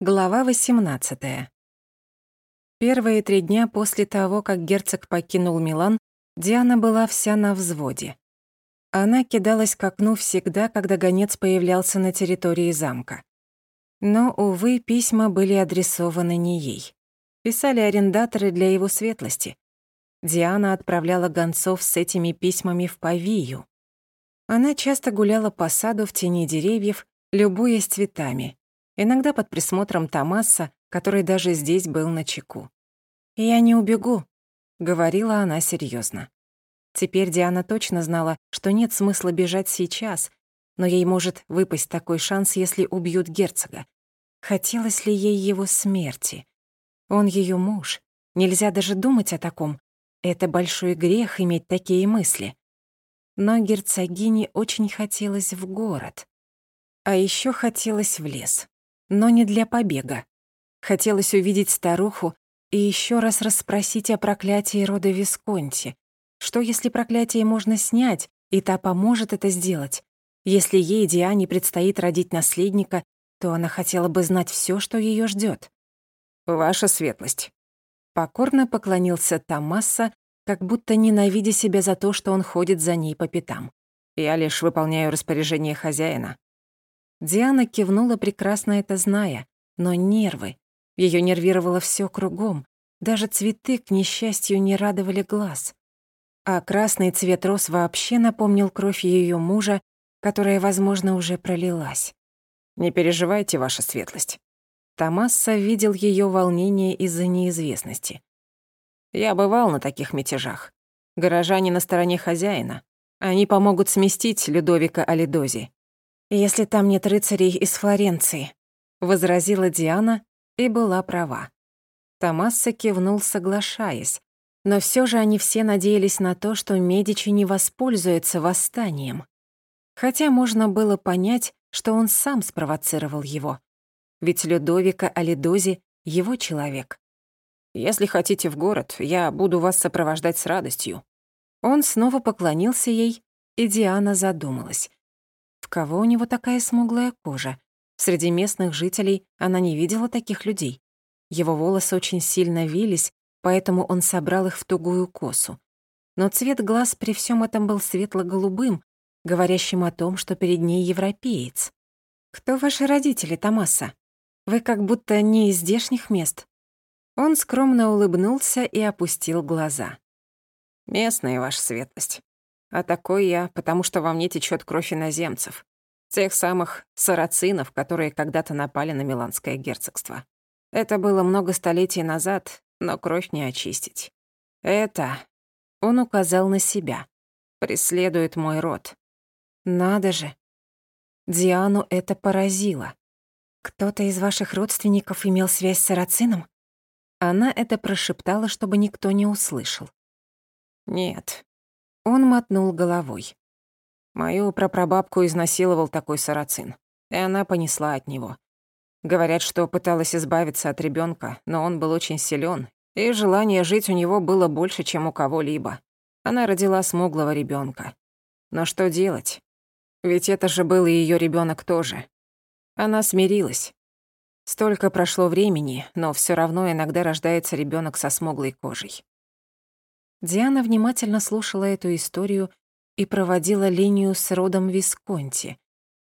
Глава 18. Первые три дня после того, как герцог покинул Милан, Диана была вся на взводе. Она кидалась к окну всегда, когда гонец появлялся на территории замка. Но, увы, письма были адресованы не ей. Писали арендаторы для его светлости. Диана отправляла гонцов с этими письмами в Павию. Она часто гуляла по саду в тени деревьев, любуясь цветами, иногда под присмотром Томаса, который даже здесь был на чеку. «Я не убегу», — говорила она серьезно. Теперь Диана точно знала, что нет смысла бежать сейчас, но ей может выпасть такой шанс, если убьют герцога. Хотелось ли ей его смерти? Он ее муж. Нельзя даже думать о таком. Это большой грех иметь такие мысли. Но герцогине очень хотелось в город. А еще хотелось в лес но не для побега. Хотелось увидеть старуху и еще раз расспросить о проклятии рода Висконти. Что, если проклятие можно снять, и та поможет это сделать? Если ей, Диане, предстоит родить наследника, то она хотела бы знать все, что ее ждет. «Ваша светлость». Покорно поклонился Томаса, как будто ненавидя себя за то, что он ходит за ней по пятам. «Я лишь выполняю распоряжение хозяина. Диана кивнула, прекрасно это зная, но нервы. Ее нервировало все кругом. Даже цветы, к несчастью, не радовали глаз. А красный цвет роз вообще напомнил кровь ее мужа, которая, возможно, уже пролилась. «Не переживайте, ваша светлость». Томасса видел ее волнение из-за неизвестности. «Я бывал на таких мятежах. Горожане на стороне хозяина. Они помогут сместить Людовика Алидози если там нет рыцарей из Флоренции», — возразила Диана и была права. Томасо кивнул, соглашаясь, но все же они все надеялись на то, что Медичи не воспользуются восстанием. Хотя можно было понять, что он сам спровоцировал его. Ведь Людовика Алидози — его человек. «Если хотите в город, я буду вас сопровождать с радостью». Он снова поклонился ей, и Диана задумалась. Кого у него такая смуглая кожа? Среди местных жителей она не видела таких людей. Его волосы очень сильно вились, поэтому он собрал их в тугую косу. Но цвет глаз при всем этом был светло-голубым, говорящим о том, что перед ней европеец. «Кто ваши родители, Томаса? Вы как будто не из здешних мест». Он скромно улыбнулся и опустил глаза. «Местная ваша светлость. А такой я, потому что во мне течет кровь иноземцев. Тех самых сарацинов, которые когда-то напали на Миланское герцогство. Это было много столетий назад, но кровь не очистить. Это, он указал на себя, преследует мой род. Надо же. Диану это поразило. Кто-то из ваших родственников имел связь с сарацином? Она это прошептала, чтобы никто не услышал. Нет, он мотнул головой. Мою прапрабабку изнасиловал такой сарацин, и она понесла от него. Говорят, что пыталась избавиться от ребенка, но он был очень силен, и желание жить у него было больше, чем у кого-либо. Она родила смуглого ребенка. Но что делать? Ведь это же был и ее ребенок тоже. Она смирилась. Столько прошло времени, но все равно иногда рождается ребенок со смуглой кожей. Диана внимательно слушала эту историю и проводила линию с родом Висконти.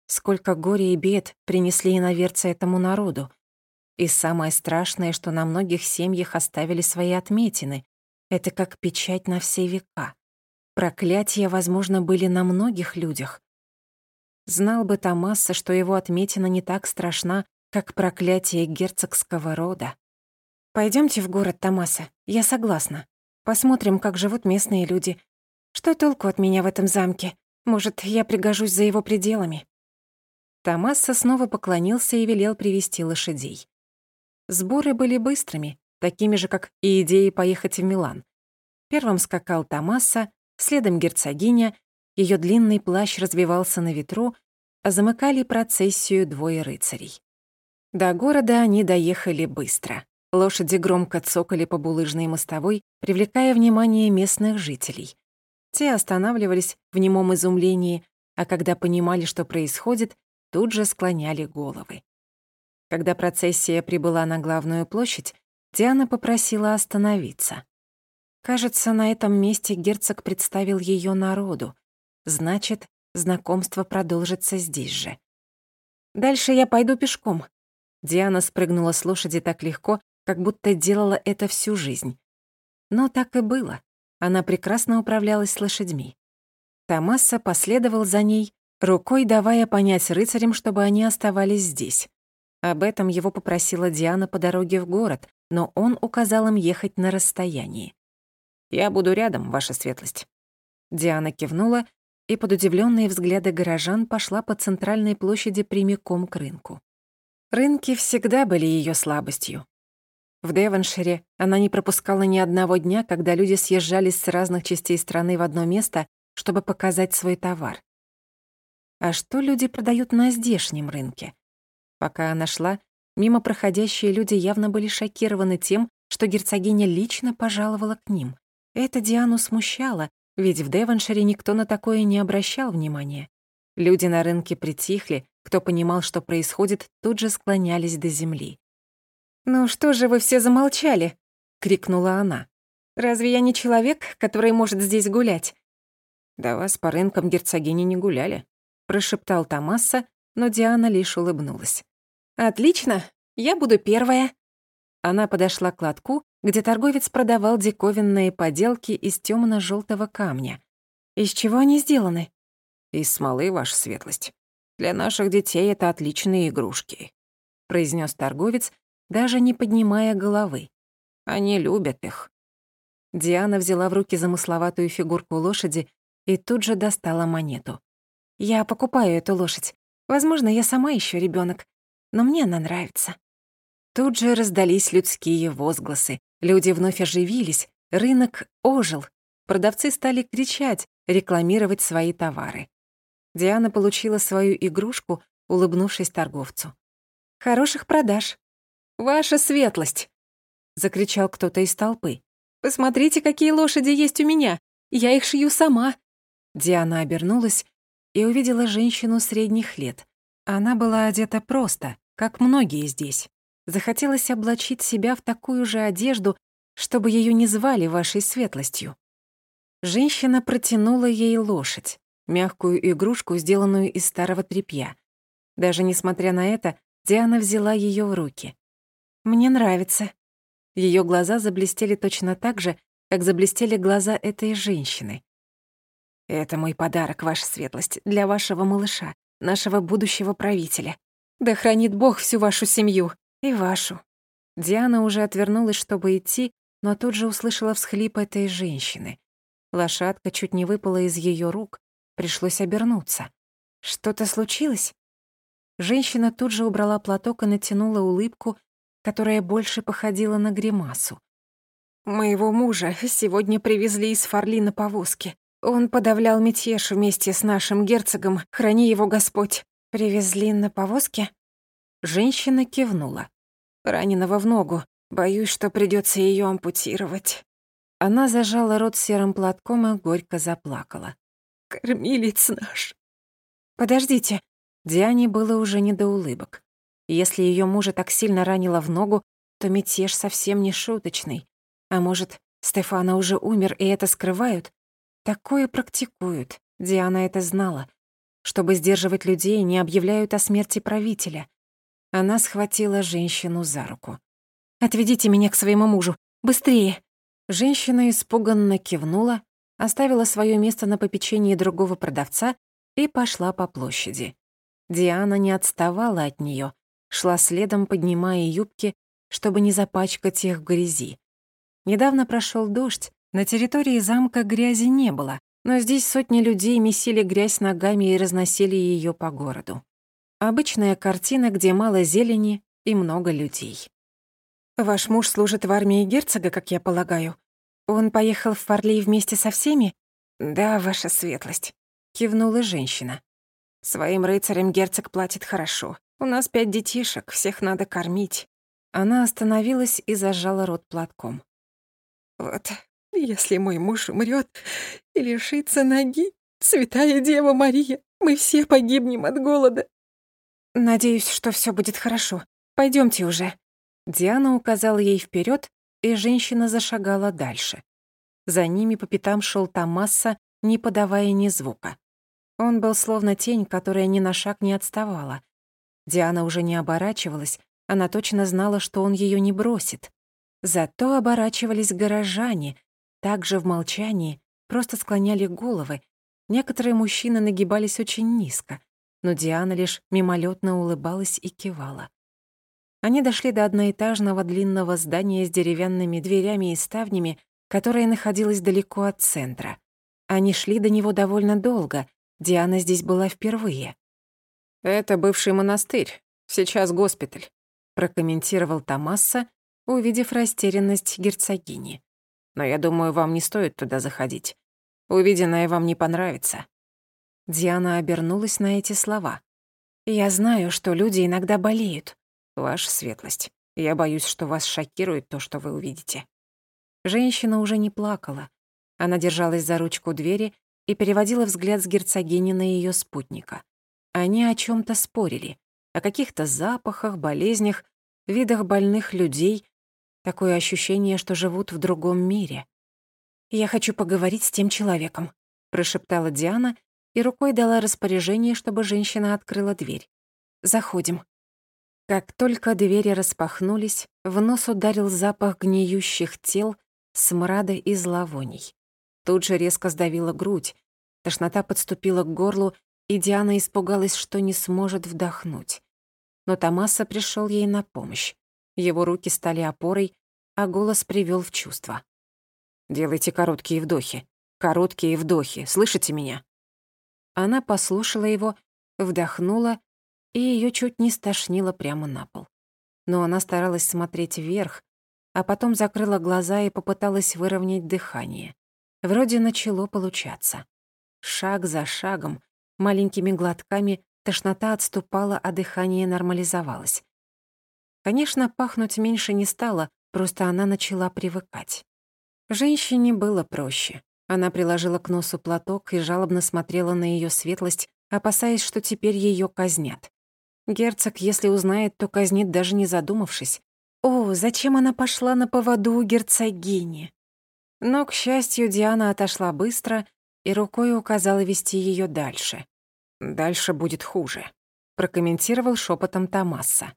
Сколько горя и бед принесли иноверцы этому народу. И самое страшное, что на многих семьях оставили свои отметины. Это как печать на все века. Проклятия, возможно, были на многих людях. Знал бы Томаса, что его отметина не так страшна, как проклятие герцогского рода. Пойдемте в город, Томаса, я согласна. Посмотрим, как живут местные люди. Что толку от меня в этом замке? Может, я пригожусь за его пределами?» Томасо снова поклонился и велел привести лошадей. Сборы были быстрыми, такими же, как и идеи поехать в Милан. Первым скакал Томаса, следом герцогиня, ее длинный плащ развивался на ветру, а замыкали процессию двое рыцарей. До города они доехали быстро. Лошади громко цокали по булыжной мостовой, привлекая внимание местных жителей. Те останавливались в немом изумлении, а когда понимали, что происходит, тут же склоняли головы. Когда процессия прибыла на главную площадь, Диана попросила остановиться. Кажется, на этом месте герцог представил ее народу. Значит, знакомство продолжится здесь же. «Дальше я пойду пешком». Диана спрыгнула с лошади так легко, как будто делала это всю жизнь. Но так и было. Она прекрасно управлялась с лошадьми. Томаса последовал за ней, рукой давая понять рыцарям, чтобы они оставались здесь. Об этом его попросила Диана по дороге в город, но он указал им ехать на расстоянии. «Я буду рядом, ваша светлость». Диана кивнула и под удивленные взгляды горожан пошла по центральной площади прямиком к рынку. Рынки всегда были ее слабостью. В Девоншире она не пропускала ни одного дня, когда люди съезжались с разных частей страны в одно место, чтобы показать свой товар. А что люди продают на здешнем рынке? Пока она шла, мимо проходящие люди явно были шокированы тем, что герцогиня лично пожаловала к ним. Это Диану смущало, ведь в Девоншире никто на такое не обращал внимания. Люди на рынке притихли, кто понимал, что происходит, тут же склонялись до земли. «Ну что же вы все замолчали?» — крикнула она. «Разве я не человек, который может здесь гулять?» «Да вас по рынкам герцогини не гуляли», — прошептал Томаса, но Диана лишь улыбнулась. «Отлично, я буду первая». Она подошла к лотку, где торговец продавал диковинные поделки из темно желтого камня. «Из чего они сделаны?» «Из смолы, ваша светлость. Для наших детей это отличные игрушки», — произнес торговец, даже не поднимая головы. Они любят их. Диана взяла в руки замысловатую фигурку лошади и тут же достала монету. «Я покупаю эту лошадь. Возможно, я сама еще ребенок, но мне она нравится». Тут же раздались людские возгласы. Люди вновь оживились, рынок ожил. Продавцы стали кричать, рекламировать свои товары. Диана получила свою игрушку, улыбнувшись торговцу. «Хороших продаж», «Ваша светлость!» — закричал кто-то из толпы. «Посмотрите, какие лошади есть у меня! Я их шью сама!» Диана обернулась и увидела женщину средних лет. Она была одета просто, как многие здесь. Захотелось облачить себя в такую же одежду, чтобы ее не звали вашей светлостью. Женщина протянула ей лошадь, мягкую игрушку, сделанную из старого тряпья. Даже несмотря на это, Диана взяла ее в руки. Мне нравится». Ее глаза заблестели точно так же, как заблестели глаза этой женщины. «Это мой подарок, ваша светлость, для вашего малыша, нашего будущего правителя. Да хранит Бог всю вашу семью и вашу». Диана уже отвернулась, чтобы идти, но тут же услышала всхлип этой женщины. Лошадка чуть не выпала из ее рук, пришлось обернуться. «Что-то случилось?» Женщина тут же убрала платок и натянула улыбку, которая больше походила на гримасу. «Моего мужа сегодня привезли из Фарли на повозке. Он подавлял мятеж вместе с нашим герцогом, храни его Господь. Привезли на повозке?» Женщина кивнула. Раненого в ногу. Боюсь, что придется ее ампутировать. Она зажала рот серым платком и горько заплакала. «Кормилец наш!» «Подождите!» Диане было уже не до улыбок. Если ее мужа так сильно ранило в ногу, то мятеж совсем не шуточный. А может, Стефана уже умер, и это скрывают? Такое практикуют. Диана это знала. Чтобы сдерживать людей, не объявляют о смерти правителя. Она схватила женщину за руку. «Отведите меня к своему мужу! Быстрее!» Женщина испуганно кивнула, оставила свое место на попечении другого продавца и пошла по площади. Диана не отставала от нее, шла следом, поднимая юбки, чтобы не запачкать их в грязи. Недавно прошел дождь, на территории замка грязи не было, но здесь сотни людей месили грязь ногами и разносили ее по городу. Обычная картина, где мало зелени и много людей. «Ваш муж служит в армии герцога, как я полагаю. Он поехал в Фарли вместе со всеми?» «Да, ваша светлость», — кивнула женщина. «Своим рыцарям герцог платит хорошо. У нас пять детишек, всех надо кормить». Она остановилась и зажала рот платком. «Вот, если мой муж умрет и лишится ноги, святая Дева Мария, мы все погибнем от голода». «Надеюсь, что все будет хорошо. Пойдемте уже». Диана указала ей вперед, и женщина зашагала дальше. За ними по пятам шел Томасса, не подавая ни звука. Он был словно тень, которая ни на шаг не отставала. Диана уже не оборачивалась, она точно знала, что он ее не бросит. Зато оборачивались горожане, также в молчании, просто склоняли головы. Некоторые мужчины нагибались очень низко, но Диана лишь мимолетно улыбалась и кивала. Они дошли до одноэтажного длинного здания с деревянными дверями и ставнями, которое находилось далеко от центра. Они шли до него довольно долго, Диана здесь была впервые. «Это бывший монастырь, сейчас госпиталь», прокомментировал Томасса, увидев растерянность герцогини. «Но я думаю, вам не стоит туда заходить. Увиденное вам не понравится». Диана обернулась на эти слова. «Я знаю, что люди иногда болеют, Ваша светлость, я боюсь, что вас шокирует то, что вы увидите». Женщина уже не плакала. Она держалась за ручку двери и переводила взгляд с герцогини на ее спутника. Они о чем то спорили, о каких-то запахах, болезнях, видах больных людей. Такое ощущение, что живут в другом мире. «Я хочу поговорить с тем человеком», — прошептала Диана и рукой дала распоряжение, чтобы женщина открыла дверь. «Заходим». Как только двери распахнулись, в нос ударил запах гниющих тел, смрада и зловоний. Тут же резко сдавила грудь, тошнота подступила к горлу, и Диана испугалась, что не сможет вдохнуть. Но Томаса пришел ей на помощь. Его руки стали опорой, а голос привел в чувство. «Делайте короткие вдохи. Короткие вдохи. Слышите меня?» Она послушала его, вдохнула и ее чуть не стошнило прямо на пол. Но она старалась смотреть вверх, а потом закрыла глаза и попыталась выровнять дыхание. Вроде начало получаться. Шаг за шагом, маленькими глотками тошнота отступала, а дыхание нормализовалось. Конечно, пахнуть меньше не стало, просто она начала привыкать. Женщине было проще. Она приложила к носу платок и жалобно смотрела на ее светлость, опасаясь, что теперь ее казнят. Герцог, если узнает, то казнит, даже не задумавшись. О, зачем она пошла на поводу у герцогини? Но, к счастью, Диана отошла быстро и рукой указала вести ее дальше. «Дальше будет хуже», — прокомментировал шепотом Томаса.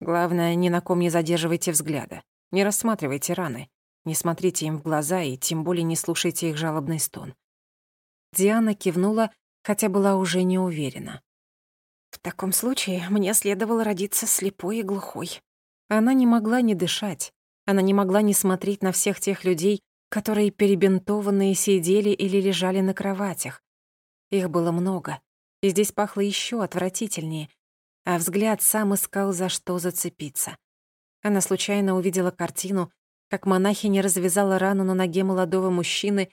«Главное, ни на ком не задерживайте взгляда, не рассматривайте раны, не смотрите им в глаза и тем более не слушайте их жалобный стон». Диана кивнула, хотя была уже не уверена. В таком случае мне следовало родиться слепой и глухой. Она не могла не дышать. Она не могла не смотреть на всех тех людей, которые перебинтованные сидели или лежали на кроватях. Их было много, и здесь пахло еще отвратительнее, а взгляд сам искал, за что зацепиться. Она случайно увидела картину, как монахиня развязала рану на ноге молодого мужчины,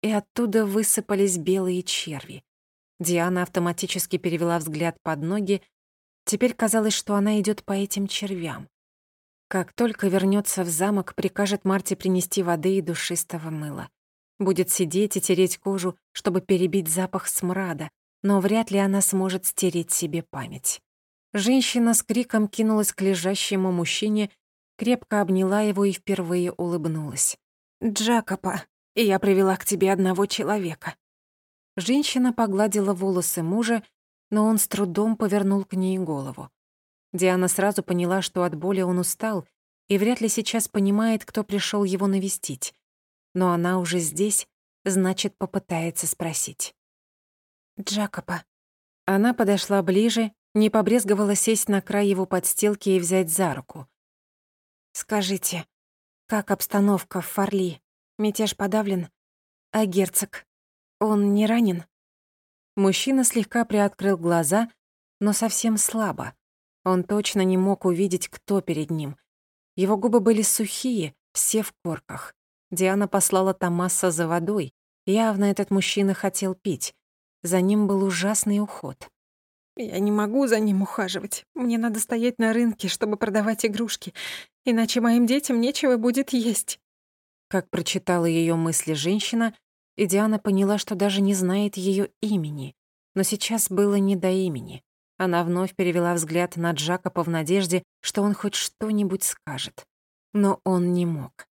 и оттуда высыпались белые черви. Диана автоматически перевела взгляд под ноги. Теперь казалось, что она идет по этим червям. Как только вернется в замок, прикажет Марте принести воды и душистого мыла. Будет сидеть и тереть кожу, чтобы перебить запах смрада, но вряд ли она сможет стереть себе память. Женщина с криком кинулась к лежащему мужчине, крепко обняла его и впервые улыбнулась. «Джакопа, я привела к тебе одного человека. Женщина погладила волосы мужа, но он с трудом повернул к ней голову. Диана сразу поняла, что от боли он устал и вряд ли сейчас понимает, кто пришел его навестить. Но она уже здесь, значит, попытается спросить. «Джакопа». Она подошла ближе, не побрезговала сесть на край его подстилки и взять за руку. «Скажите, как обстановка в Фарли? Мятеж подавлен? А герцог?» «Он не ранен?» Мужчина слегка приоткрыл глаза, но совсем слабо. Он точно не мог увидеть, кто перед ним. Его губы были сухие, все в корках. Диана послала Томаса за водой. Явно этот мужчина хотел пить. За ним был ужасный уход. «Я не могу за ним ухаживать. Мне надо стоять на рынке, чтобы продавать игрушки, иначе моим детям нечего будет есть». Как прочитала ее мысли женщина, и Диана поняла, что даже не знает ее имени. Но сейчас было не до имени. Она вновь перевела взгляд на Джакопа в надежде, что он хоть что-нибудь скажет. Но он не мог.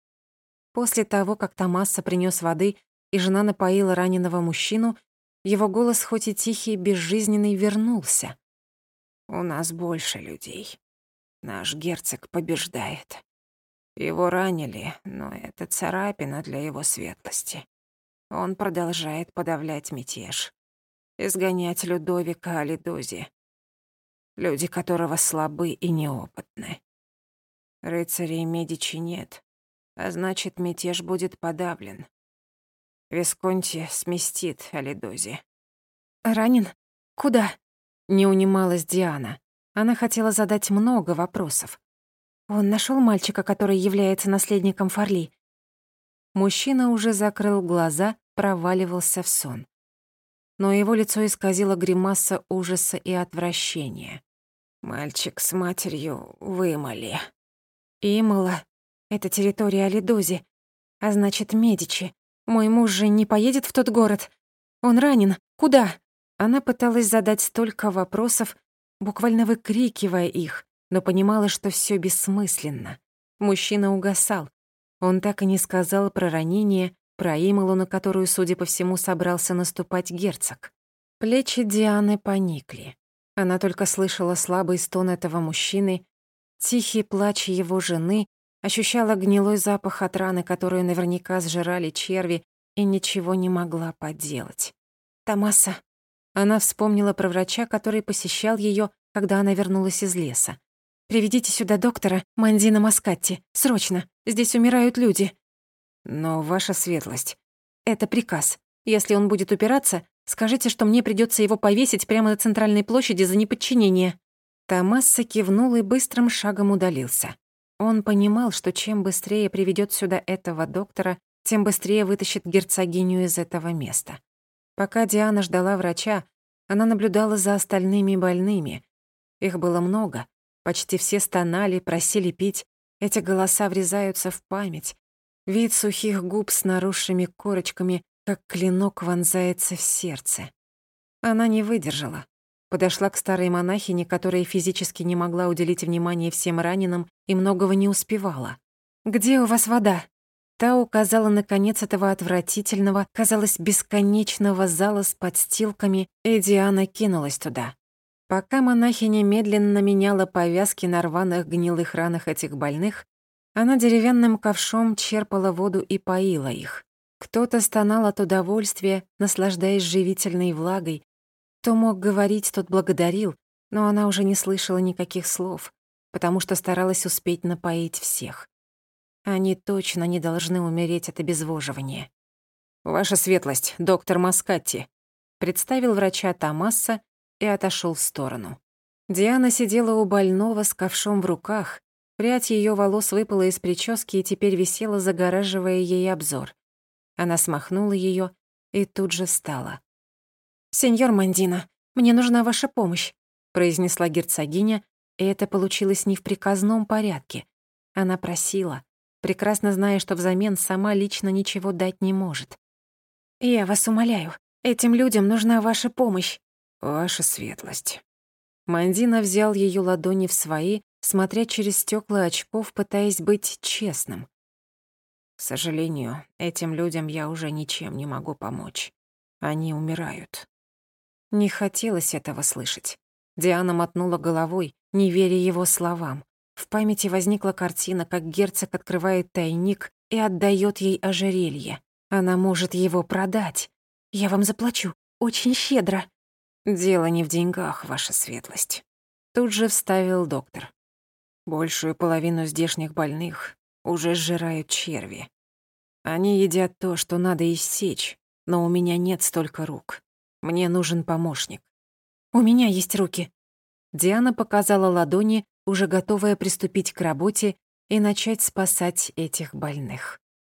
После того, как Томаса принёс воды, и жена напоила раненого мужчину, его голос, хоть и тихий, безжизненный, вернулся. «У нас больше людей. Наш герцог побеждает. Его ранили, но это царапина для его светлости. Он продолжает подавлять мятеж. Изгонять Людовика Алидози. Люди которого слабы и неопытны. Рыцарей Медичи нет, а значит, мятеж будет подавлен. Висконти сместит Алидози. «Ранен? Куда?» Не унималась Диана. Она хотела задать много вопросов. Он нашел мальчика, который является наследником Фарли. Мужчина уже закрыл глаза, проваливался в сон. Но его лицо исказило гримаса ужаса и отвращения. Мальчик с матерью вымыли. Имала. Это территория Алидози. А значит, Медичи. Мой муж же не поедет в тот город. Он ранен. Куда? Она пыталась задать столько вопросов, буквально выкрикивая их, но понимала, что всё бессмысленно. Мужчина угасал. Он так и не сказал про ранение, про Ималу, на которую, судя по всему, собрался наступать герцог. Плечи Дианы поникли. Она только слышала слабый стон этого мужчины, тихий плач его жены ощущала гнилой запах от раны, которую наверняка сжирали черви, и ничего не могла поделать. «Томаса». Она вспомнила про врача, который посещал её, когда она вернулась из леса. «Приведите сюда доктора Мандина Маскатти. Срочно. Здесь умирают люди». «Но ваша светлость...» «Это приказ. Если он будет упираться, скажите, что мне придётся его повесить прямо на центральной площади за неподчинение». Томасса кивнул и быстрым шагом удалился. Он понимал, что чем быстрее приведёт сюда этого доктора, тем быстрее вытащит герцогиню из этого места. Пока Диана ждала врача, она наблюдала за остальными больными. Их было много. Почти все стонали, просили пить. Эти голоса врезаются в память. Вид сухих губ с наросшими корочками, как клинок вонзается в сердце. Она не выдержала. Подошла к старой монахине, которая физически не могла уделить внимание всем раненым и многого не успевала. «Где у вас вода?» Та указала на конец этого отвратительного, казалось, бесконечного зала с подстилками, и Диана кинулась туда. Пока монахиня медленно меняла повязки на рваных гнилых ранах этих больных, она деревянным ковшом черпала воду и поила их. Кто-то стонал от удовольствия, наслаждаясь живительной влагой, кто мог говорить, тот благодарил, но она уже не слышала никаких слов, потому что старалась успеть напоить всех. Они точно не должны умереть от обезвоживания. «Ваша светлость, доктор Маскатти», представил врача Томаса и отошел в сторону. Диана сидела у больного с ковшом в руках, прядь ее волос выпала из прически и теперь висела, загораживая ей обзор. Она смахнула ее и тут же встала. «Сеньор Мандина, мне нужна ваша помощь», произнесла герцогиня, и это получилось не в приказном порядке. Она просила, прекрасно зная, что взамен сама лично ничего дать не может. «Я вас умоляю, этим людям нужна ваша помощь». «Ваша светлость». Мандина взял ее ладони в свои, смотря через стекла очков, пытаясь быть честным. «К сожалению, этим людям я уже ничем не могу помочь. Они умирают». Не хотелось этого слышать. Диана мотнула головой, не веря его словам. В памяти возникла картина, как герцог открывает тайник и отдает ей ожерелье. Она может его продать. Я вам заплачу. Очень щедро. Дело не в деньгах, ваша светлость. Тут же вставил доктор. Большую половину здешних больных уже сжирают черви. Они едят то, что надо иссечь, но у меня нет столько рук. Мне нужен помощник. У меня есть руки. Диана показала ладони, уже готовая приступить к работе и начать спасать этих больных.